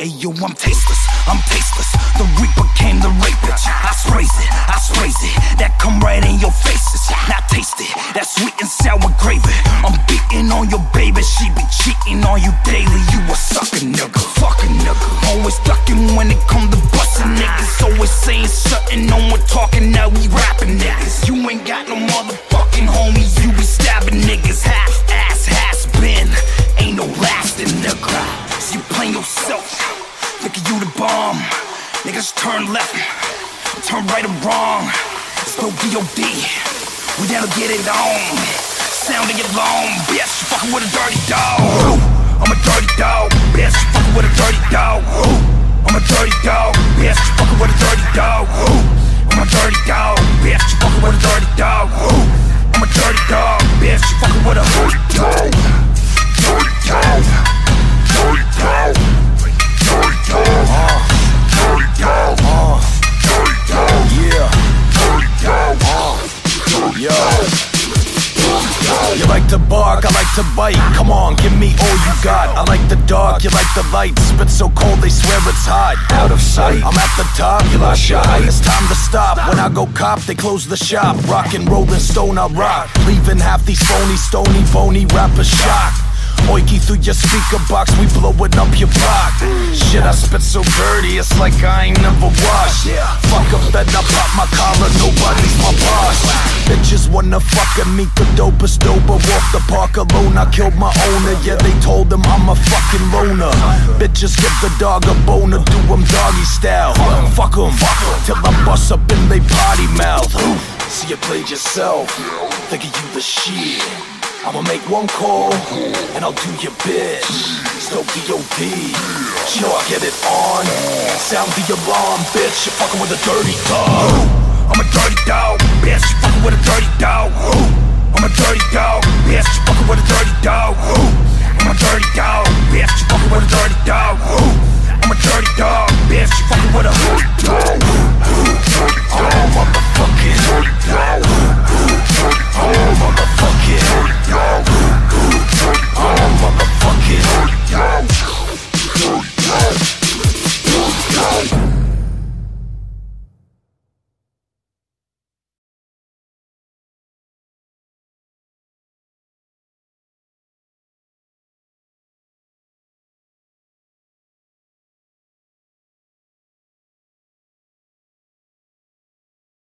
I'm tasteless, I'm tasteless. The reaper came the rape bitch. I sprays it, I sprays it. That come right in your faces. Now taste it, that sweet and sour gravy. I'm beating on your baby, she be cheating on you daily. You a sucker nigga, fuck a nigga. Always ducking when it come to busting niggas. Always saying something, no one talking, now we rapping niggas. The bomb. Niggas turn left, turn right or wrong. It's no DOD, we to get it on. Sounding it long, bitch, you fucking with a dirty dog. I'm a dirty dog, bitch, you fucking with a dirty dog. I'm a dirty dog, bitch, you fucking with a dirty dog. I'm a dirty dog, bitch, you fucking with a dirty dog. I'm a dirty dog, bitch, you fucking with a dirty dog. Dirty dog, to bite. Come on, give me all you got. I like the dark, you like the light. Spit so cold, they swear it's hot. Out of sight, I'm at the top, you lost your height. It's time to stop. When I go cop, they close the shop. Rock and rollin' stone, I rock. Leaving half these phony, stony, phony rappers shocked. Oiky through your speaker box, we blowin' up your block. Shit, I spit so dirty, it's like I ain't never washed. Fuck up, then I pop my collar, nobody's my boss. Bitches wanna fuck and meet the dopest doper. Walk the park alone, I killed my owner. Yeah, they told them I'm a fucking loner. Bitches give the dog a boner, do him doggy style. Fuck 'em, till I bust up in they potty mouth. See you played yourself, thinking you the shit. I'ma make one call and I'll do your bitch. DOD. You know I get it on. Sound the alarm, bitch. You're fucking with a dirty dog. I'm a dirty dog, bitch. Fucking with a dirty dog. I'm a dirty dog, bitch. You fucking with a dirty dog. I'm a dirty dog, bitch. You fucking with a dirty dog. I'm a dirty dog, bitch. You fucking with a.